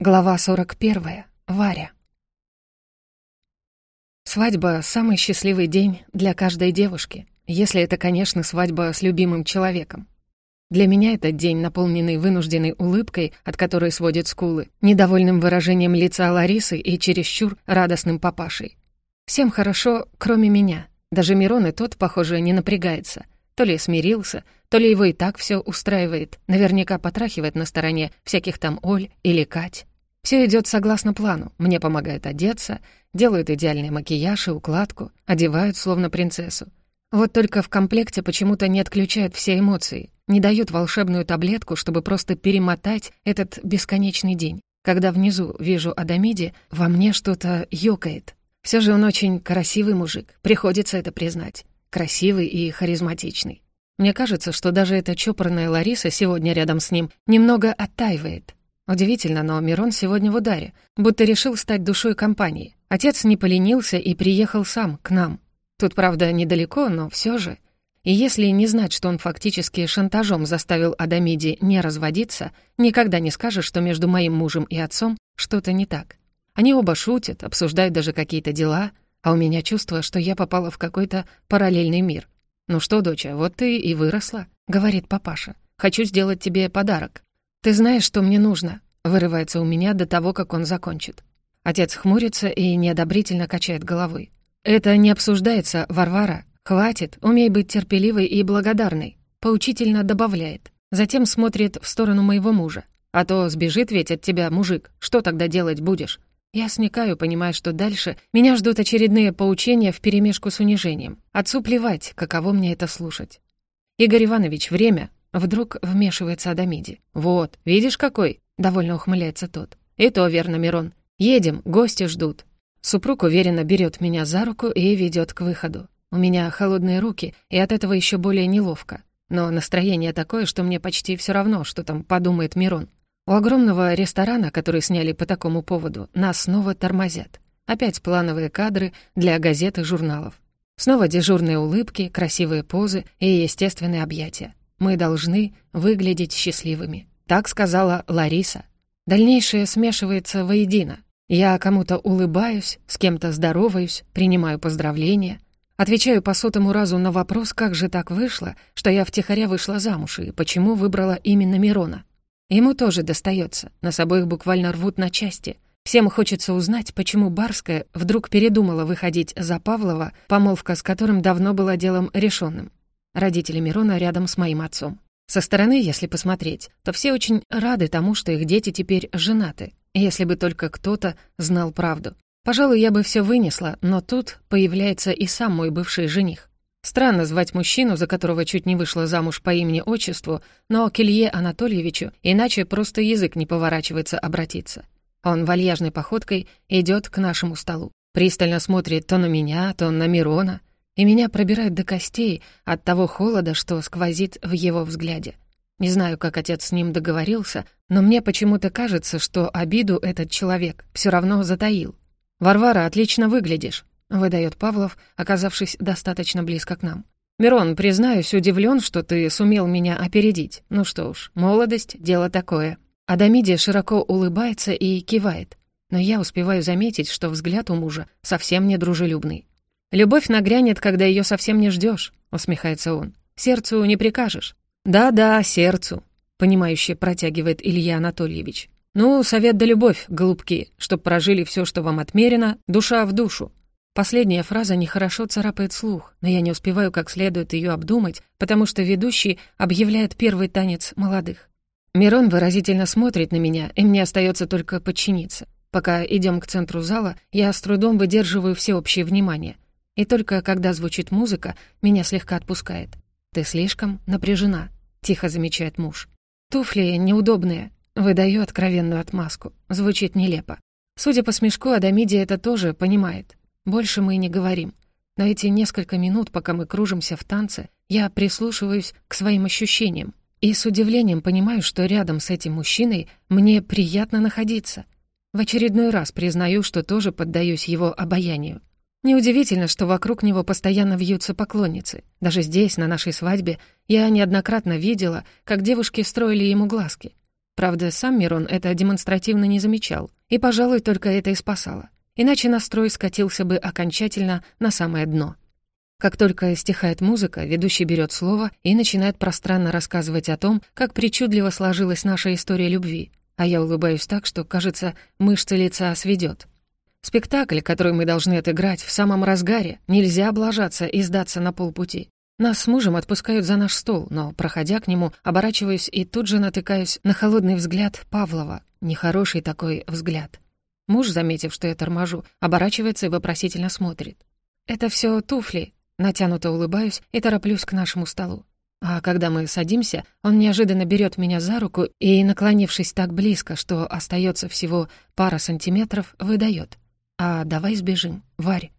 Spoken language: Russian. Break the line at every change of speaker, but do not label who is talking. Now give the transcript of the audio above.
Глава 41. Варя. Свадьба — самый счастливый день для каждой девушки, если это, конечно, свадьба с любимым человеком. Для меня этот день, наполненный вынужденной улыбкой, от которой сводит скулы, недовольным выражением лица Ларисы и чересчур радостным папашей. Всем хорошо, кроме меня. Даже Мирон и тот, похоже, не напрягается. То ли смирился, то ли его и так все устраивает. Наверняка потрахивает на стороне всяких там Оль или Кать. Все идет согласно плану. Мне помогают одеться, делают идеальный макияж и укладку, одевают словно принцессу. Вот только в комплекте почему-то не отключают все эмоции, не дают волшебную таблетку, чтобы просто перемотать этот бесконечный день. Когда внизу вижу Адамиди, во мне что-то ёкает. Все же он очень красивый мужик, приходится это признать. Красивый и харизматичный. Мне кажется, что даже эта чопорная Лариса сегодня рядом с ним немного оттаивает. Удивительно, но Мирон сегодня в ударе, будто решил стать душой компании. Отец не поленился и приехал сам, к нам. Тут, правда, недалеко, но все же. И если не знать, что он фактически шантажом заставил Адамиди не разводиться, никогда не скажешь, что между моим мужем и отцом что-то не так. Они оба шутят, обсуждают даже какие-то дела, а у меня чувство, что я попала в какой-то параллельный мир. «Ну что, доча, вот ты и выросла», — говорит папаша. «Хочу сделать тебе подарок. «Ты знаешь, что мне нужно?» — вырывается у меня до того, как он закончит. Отец хмурится и неодобрительно качает головой. «Это не обсуждается, Варвара. Хватит, умей быть терпеливой и благодарной», — поучительно добавляет. Затем смотрит в сторону моего мужа. «А то сбежит ведь от тебя мужик. Что тогда делать будешь?» Я сникаю, понимая, что дальше меня ждут очередные поучения вперемешку с унижением. Отцу плевать, каково мне это слушать. «Игорь Иванович, время!» Вдруг вмешивается Адамиди. «Вот, видишь какой?» — довольно ухмыляется тот. «И то верно, Мирон. Едем, гости ждут». Супруг уверенно берет меня за руку и ведет к выходу. У меня холодные руки, и от этого еще более неловко. Но настроение такое, что мне почти все равно, что там подумает Мирон. У огромного ресторана, который сняли по такому поводу, нас снова тормозят. Опять плановые кадры для газет и журналов. Снова дежурные улыбки, красивые позы и естественные объятия. Мы должны выглядеть счастливыми. Так сказала Лариса. Дальнейшее смешивается воедино. Я кому-то улыбаюсь, с кем-то здороваюсь, принимаю поздравления. Отвечаю по сотому разу на вопрос, как же так вышло, что я втихаря вышла замуж и почему выбрала именно Мирона. Ему тоже достается, нас обоих буквально рвут на части. Всем хочется узнать, почему Барская вдруг передумала выходить за Павлова, помолвка с которым давно была делом решенным. Родители Мирона рядом с моим отцом. Со стороны, если посмотреть, то все очень рады тому, что их дети теперь женаты, если бы только кто-то знал правду. Пожалуй, я бы все вынесла, но тут появляется и сам мой бывший жених. Странно звать мужчину, за которого чуть не вышла замуж по имени-отчеству, но к Илье Анатольевичу иначе просто язык не поворачивается обратиться. Он вальяжной походкой идет к нашему столу. Пристально смотрит то на меня, то на Мирона, и меня пробирает до костей от того холода, что сквозит в его взгляде. Не знаю, как отец с ним договорился, но мне почему-то кажется, что обиду этот человек все равно затаил. «Варвара, отлично выглядишь», — выдает Павлов, оказавшись достаточно близко к нам. «Мирон, признаюсь, удивлен, что ты сумел меня опередить. Ну что уж, молодость — дело такое». Адамидия широко улыбается и кивает, но я успеваю заметить, что взгляд у мужа совсем не дружелюбный. «Любовь нагрянет, когда ее совсем не ждешь», — усмехается он. «Сердцу не прикажешь». «Да-да, сердцу», — понимающе протягивает Илья Анатольевич. «Ну, совет да любовь, голубки, чтоб прожили все, что вам отмерено, душа в душу». Последняя фраза нехорошо царапает слух, но я не успеваю как следует ее обдумать, потому что ведущий объявляет первый танец молодых. Мирон выразительно смотрит на меня, и мне остается только подчиниться. Пока идем к центру зала, я с трудом выдерживаю всеобщее внимание — и только когда звучит музыка, меня слегка отпускает. «Ты слишком напряжена», — тихо замечает муж. «Туфли неудобные», — выдаю откровенную отмазку. Звучит нелепо. Судя по смешку, Адамидия это тоже понимает. Больше мы не говорим. Но эти несколько минут, пока мы кружимся в танце, я прислушиваюсь к своим ощущениям. И с удивлением понимаю, что рядом с этим мужчиной мне приятно находиться. В очередной раз признаю, что тоже поддаюсь его обаянию. Неудивительно, что вокруг него постоянно вьются поклонницы. Даже здесь, на нашей свадьбе, я неоднократно видела, как девушки строили ему глазки. Правда, сам Мирон это демонстративно не замечал, и, пожалуй, только это и спасало. Иначе настрой скатился бы окончательно на самое дно. Как только стихает музыка, ведущий берет слово и начинает пространно рассказывать о том, как причудливо сложилась наша история любви, а я улыбаюсь так, что, кажется, мышцы лица сведет. Спектакль, который мы должны отыграть в самом разгаре, нельзя облажаться и сдаться на полпути. Нас с мужем отпускают за наш стол, но, проходя к нему, оборачиваюсь и тут же натыкаюсь на холодный взгляд Павлова. Нехороший такой взгляд. Муж, заметив, что я торможу, оборачивается и вопросительно смотрит. «Это все туфли», Натянуто улыбаюсь и тороплюсь к нашему столу. А когда мы садимся, он неожиданно берет меня за руку и, наклонившись так близко, что остается всего пара сантиметров, выдает. «А давай сбежим, Варь».